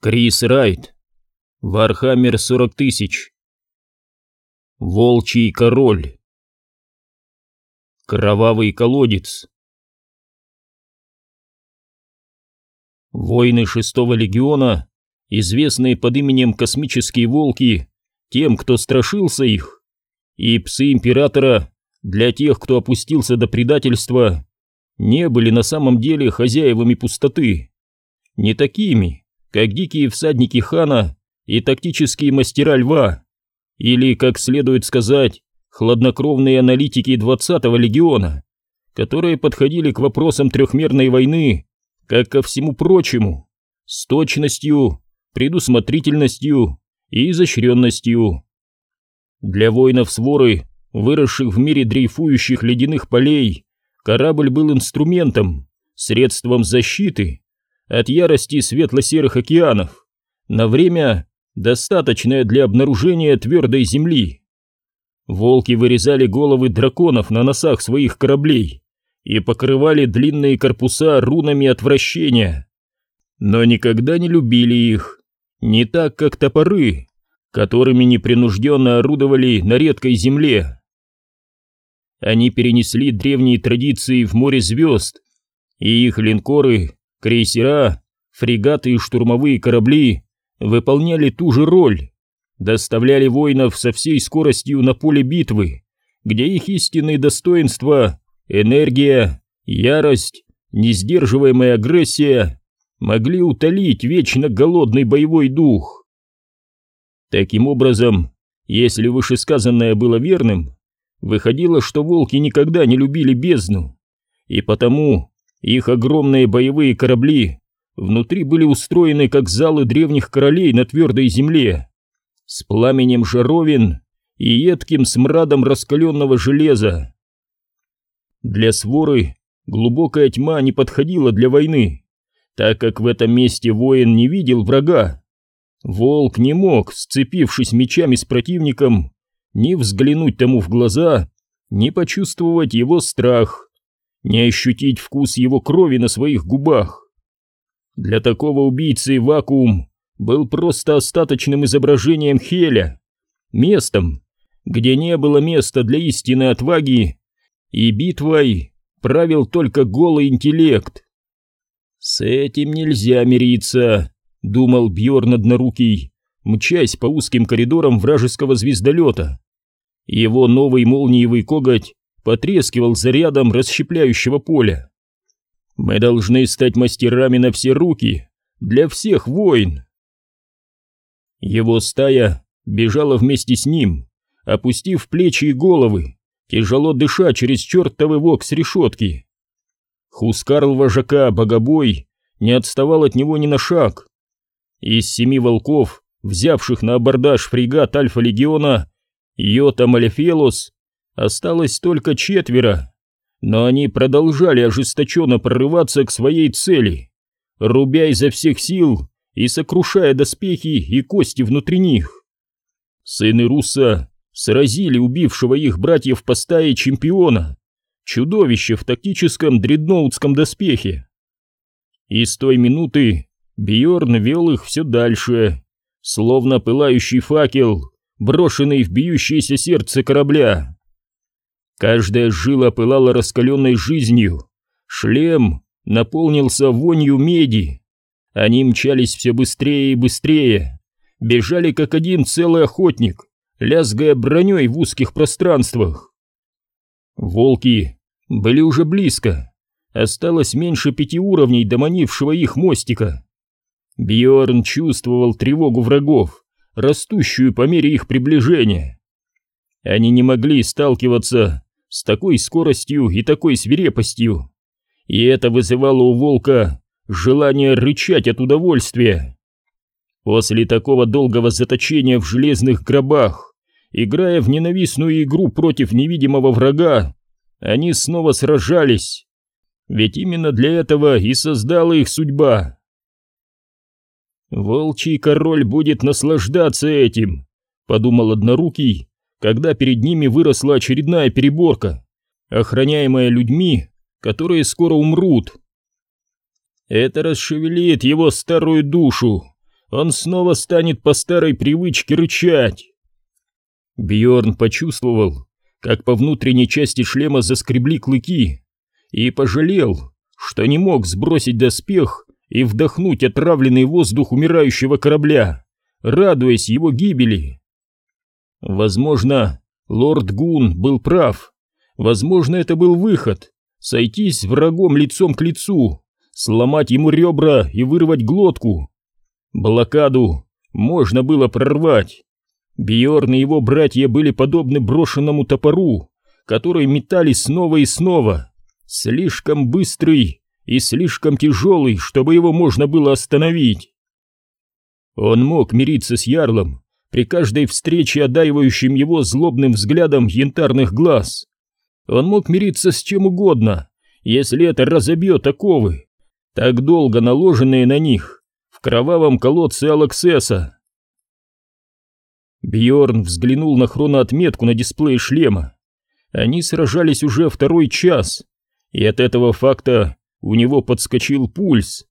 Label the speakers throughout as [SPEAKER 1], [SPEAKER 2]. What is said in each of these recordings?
[SPEAKER 1] Крис Райт. Warhammer 40 тысяч. Волчий король. Кровавый колодец. Воины шестого легиона, известные под именем Космические Волки, тем, кто страшился их, и псы Императора, для тех, кто опустился до предательства, не были на самом деле хозяевами пустоты. Не такими, как дикие всадники хана и тактические мастера льва, или, как следует сказать, хладнокровные аналитики 20-го легиона, которые подходили к вопросам трехмерной войны, как ко всему прочему, с точностью, предусмотрительностью и изощренностью. Для воинов своры, выросших в мире дрейфующих ледяных полей, корабль был инструментом, средством защиты от ярости светло-серых океанов, на время, достаточное для обнаружения твердой земли. Волки вырезали головы драконов на носах своих кораблей и покрывали длинные корпуса рунами отвращения, но никогда не любили их, не так, как топоры, которыми непринужденно орудовали на редкой земле. Они перенесли древние традиции в море звезд, и их линкоры Крейсера, фрегаты и штурмовые корабли выполняли ту же роль, доставляли воинов со всей скоростью на поле битвы, где их истинные достоинства, энергия, ярость, несдерживаемая агрессия могли утолить вечно голодный боевой дух. Таким образом, если вышесказанное было верным, выходило, что волки никогда не любили бездну, и потому их огромные боевые корабли внутри были устроены как залы древних королей на твердой земле, с пламенем жаровин и едким смрадом раскаленного железа. Для своры глубокая тьма не подходила для войны, так как в этом месте воин не видел врага. Волк не мог, сцепившись мечами с противником, ни взглянуть тому в глаза, ни почувствовать его страх не ощутить вкус его крови на своих губах. Для такого убийцы вакуум был просто остаточным изображением Хеля, местом, где не было места для истинной отваги, и битвой правил только голый интеллект. «С этим нельзя мириться», — думал Бьорн однорукий, мчась по узким коридорам вражеского звездолета. Его новый молниевый коготь потрескивал зарядом расщепляющего поля. Мы должны стать мастерами на все руки, для всех войн. Его стая бежала вместе с ним, опустив плечи и головы, тяжело дыша через чертовы вокс решетки. Хускарл вожака, богобой, не отставал от него ни на шаг. Из семи волков, взявших на абордаж фрегат Альфа-легиона, Йота Малефелос Осталось только четверо, но они продолжали ожесточенно прорываться к своей цели, рубя изо всех сил и сокрушая доспехи и кости внутри них. Сыны Руса сразили убившего их братьев по стае чемпиона, чудовище в тактическом дредноутском доспехе. И с той минуты Бьорн вел их все дальше, словно пылающий факел, брошенный в бьющееся сердце корабля. Каждая жила пылала раскаленной жизнью. Шлем наполнился вонью меди. Они мчались все быстрее и быстрее. Бежали как один целый охотник, лязгая броней в узких пространствах. Волки были уже близко. Осталось меньше пяти уровней до манившего их мостика. Бьорн чувствовал тревогу врагов, растущую по мере их приближения. Они не могли сталкиваться с такой скоростью и такой свирепостью. И это вызывало у волка желание рычать от удовольствия. После такого долгого заточения в железных гробах, играя в ненавистную игру против невидимого врага, они снова сражались. Ведь именно для этого и создала их судьба. «Волчий король будет наслаждаться этим», — подумал однорукий, когда перед ними выросла очередная переборка, охраняемая людьми, которые скоро умрут. Это расшевелит его старую душу, он снова станет по старой привычке рычать. Бьорн почувствовал, как по внутренней части шлема заскребли клыки, и пожалел, что не мог сбросить доспех и вдохнуть отравленный воздух умирающего корабля, радуясь его гибели. Возможно, лорд Гун был прав. Возможно, это был выход — сойтись с врагом лицом к лицу, сломать ему ребра и вырвать глотку. Блокаду можно было прорвать. Бьорн и его братья были подобны брошенному топору, который метали снова и снова, слишком быстрый и слишком тяжелый, чтобы его можно было остановить. Он мог мириться с Ярлом при каждой встрече, одаривающим его злобным взглядом янтарных глаз. Он мог мириться с чем угодно, если это разобьет оковы, так долго наложенные на них в кровавом колодце Алаксеса. Бьорн взглянул на хроноотметку на дисплее шлема. Они сражались уже второй час, и от этого факта у него подскочил пульс.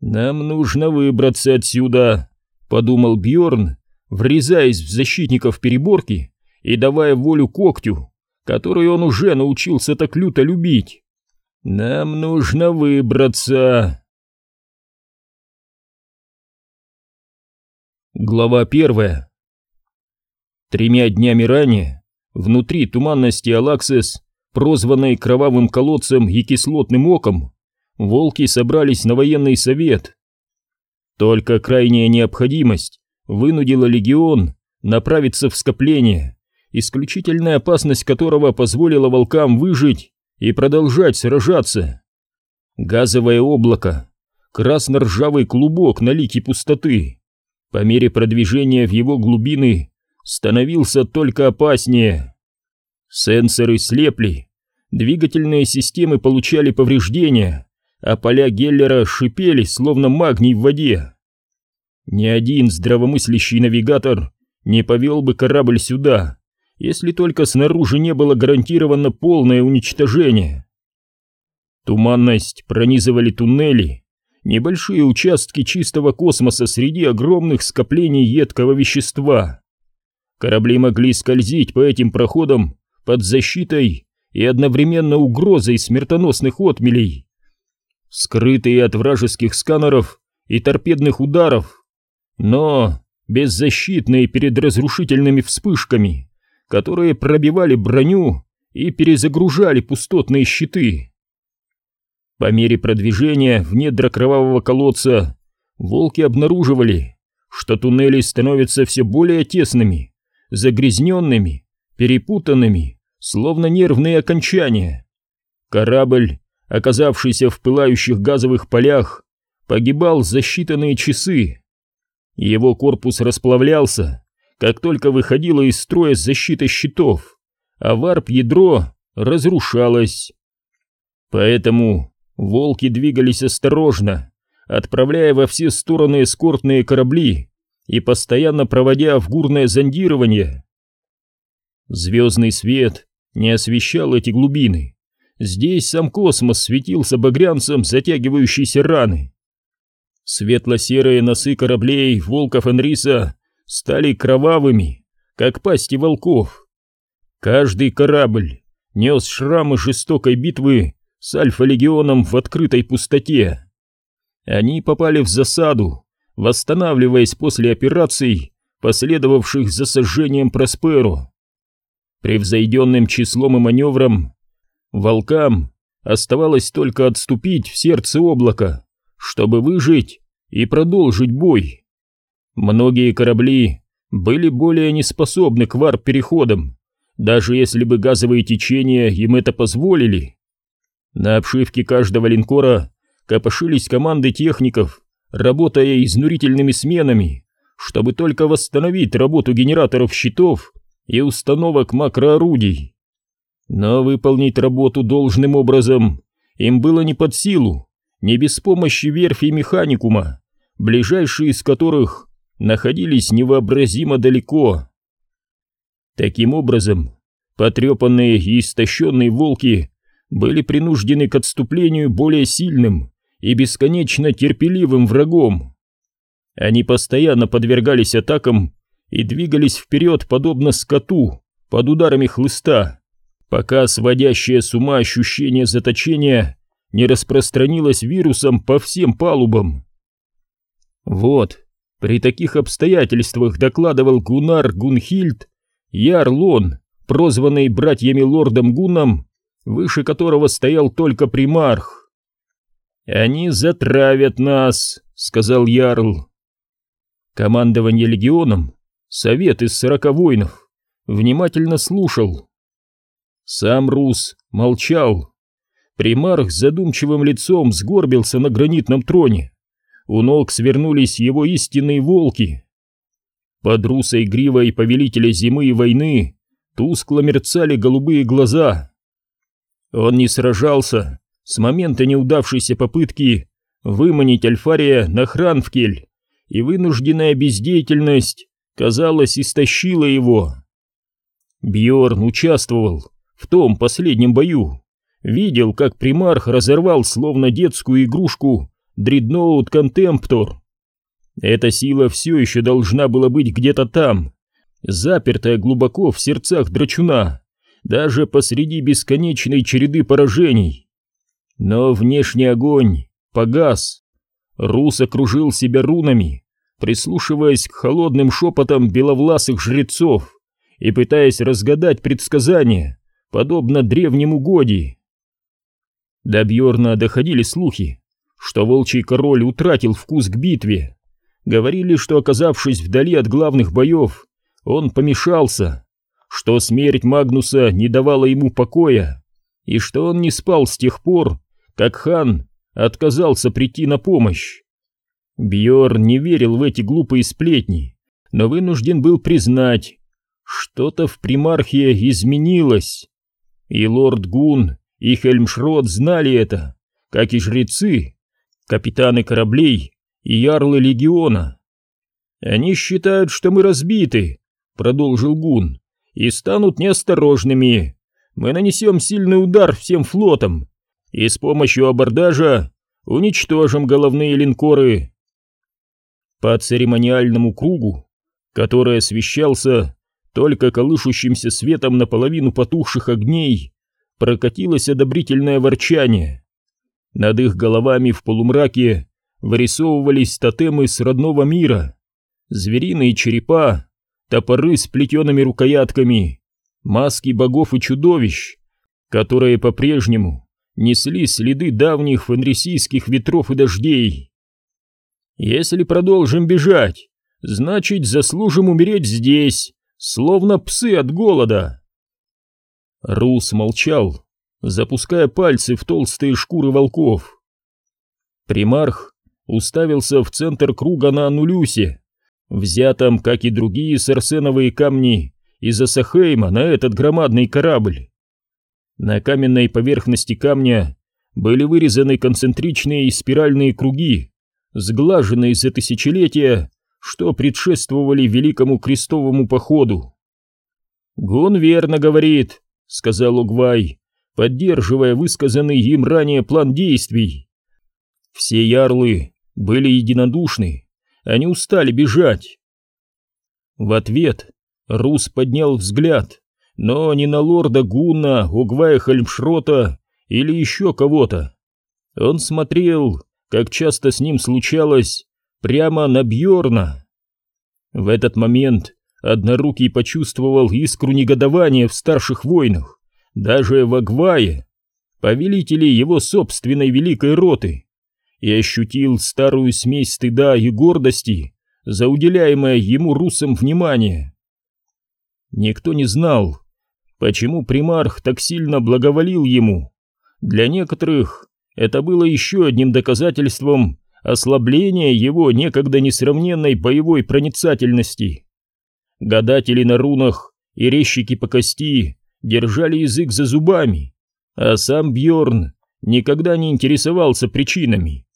[SPEAKER 1] «Нам нужно выбраться отсюда», — подумал Бьорн, врезаясь в защитников переборки и давая волю когтю, которую он уже научился так люто любить. «Нам нужно выбраться». Глава первая Тремя днями ранее, внутри туманности Алаксес, прозванной кровавым колодцем и кислотным оком, волки собрались на военный совет. Только крайняя необходимость вынудила легион направиться в скопление, исключительная опасность которого позволила волкам выжить и продолжать сражаться. Газовое облако, красно-ржавый клубок на лике пустоты. По мере продвижения в его глубины становился только опаснее. Сенсоры слепли, двигательные системы получали повреждения, а поля Геллера шипели, словно магний в воде. Ни один здравомыслящий навигатор не повел бы корабль сюда, если только снаружи не было гарантировано полное уничтожение. Туманность пронизывали туннели, небольшие участки чистого космоса среди огромных скоплений едкого вещества. Корабли могли скользить по этим проходам под защитой и одновременно угрозой смертоносных отмелей. Скрытые от вражеских сканеров и торпедных ударов, но беззащитные перед разрушительными вспышками, которые пробивали броню и перезагружали пустотные щиты. По мере продвижения в недра кровавого колодца волки обнаруживали, что туннели становятся все более тесными, загрязненными, перепутанными, словно нервные окончания. Корабль, оказавшийся в пылающих газовых полях, погибал за считанные часы. Его корпус расплавлялся, как только выходило из строя защита щитов, а варп-ядро разрушалось. Поэтому волки двигались осторожно, отправляя во все стороны эскортные корабли и постоянно проводя в гурное зондирование. Звездный свет не освещал эти глубины. Здесь сам космос светился багрянцем затягивающейся раны. Светло-серые носы кораблей Волков Энриса стали кровавыми, как пасти волков. Каждый корабль нес шрамы жестокой битвы с Альфа-легионом в открытой пустоте. Они попали в засаду, восстанавливаясь после операций, последовавших за сожжением Просперо. Превзойденным числом и маневром, волкам оставалось только отступить в сердце облака, чтобы выжить и продолжить бой. Многие корабли были более неспособны к варп-переходам, даже если бы газовые течения им это позволили. На обшивке каждого линкора копошились команды техников, работая изнурительными сменами, чтобы только восстановить работу генераторов щитов и установок макроорудий. Но выполнить работу должным образом им было не под силу, не без помощи верфи механикума, ближайшие из которых находились невообразимо далеко. Таким образом, потрепанные и истощенные волки были принуждены к отступлению более сильным и бесконечно терпеливым врагом. Они постоянно подвергались атакам и двигались вперед подобно скоту под ударами хлыста, пока сводящее с ума ощущение заточения не распространилось вирусом по всем палубам. Вот, при таких обстоятельствах докладывал Гунар Гунхильд, Ярлон, прозванный братьями лордом Гуном, выше которого стоял только примарх. «Они затравят нас», — сказал Ярл. Командование легионом, совет из сорока воинов, внимательно слушал. Сам Рус молчал. Примарх с задумчивым лицом сгорбился на гранитном троне. У ног свернулись его истинные волки. Под русой гривой повелителя зимы и войны тускло мерцали голубые глаза. Он не сражался с момента неудавшейся попытки выманить Альфария на Хранфкель, и вынужденная бездеятельность, казалось, истощила его. Бьорн участвовал в том последнем бою, видел, как примарх разорвал словно детскую игрушку дредноут Контемптор. Эта сила все еще должна была быть где-то там, запертая глубоко в сердцах драчуна, даже посреди бесконечной череды поражений. Но внешний огонь погас. Рус окружил себя рунами, прислушиваясь к холодным шепотам беловласых жрецов и пытаясь разгадать предсказания, подобно древнему Годи. До Бьорна доходили слухи, что волчий король утратил вкус к битве. Говорили, что, оказавшись вдали от главных боев, он помешался, что смерть Магнуса не давала ему покоя, и что он не спал с тех пор, как хан отказался прийти на помощь. Бьор не верил в эти глупые сплетни, но вынужден был признать, что-то в примархии изменилось. И лорд Гун, и Хельмшрот знали это, как и жрецы, капитаны кораблей и ярлы легиона. «Они считают, что мы разбиты», — продолжил Гун, — «и станут неосторожными. Мы нанесем сильный удар всем флотам и с помощью абордажа уничтожим головные линкоры». По церемониальному кругу, который освещался только колышущимся светом наполовину потухших огней, прокатилось одобрительное ворчание. Над их головами в полумраке вырисовывались тотемы с родного мира, звериные черепа, топоры с плетеными рукоятками, маски богов и чудовищ, которые по-прежнему несли следы давних фенрисийских ветров и дождей. Если продолжим бежать, значит заслужим умереть здесь, словно псы от голода. Рус молчал, запуская пальцы в толстые шкуры волков. Примарх уставился в центр круга на Анулюсе, взятом, как и другие сарсеновые камни, из Асахейма на этот громадный корабль. На каменной поверхности камня были вырезаны концентричные и спиральные круги, сглаженные за тысячелетия, что предшествовали Великому Крестовому Походу. «Гун верно говорит», — сказал Угвай, поддерживая высказанный им ранее план действий. Все ярлы были единодушны, они устали бежать. В ответ Рус поднял взгляд, но не на лорда Гуна, Угвая Хальмшрота или еще кого-то. Он смотрел, как часто с ним случалось, прямо на Бьорна. В этот момент Однорукий почувствовал искру негодования в старших войнах даже в Агвае, повелителе его собственной великой роты, и ощутил старую смесь стыда и гордости за уделяемое ему русам внимание. Никто не знал, почему примарх так сильно благоволил ему. Для некоторых это было еще одним доказательством ослабления его некогда несравненной боевой проницательности. Гадатели на рунах и резчики по кости держали язык за зубами, а сам Бьорн никогда не интересовался причинами,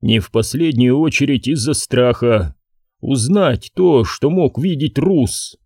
[SPEAKER 1] не в последнюю очередь из-за страха узнать то, что мог видеть Рус.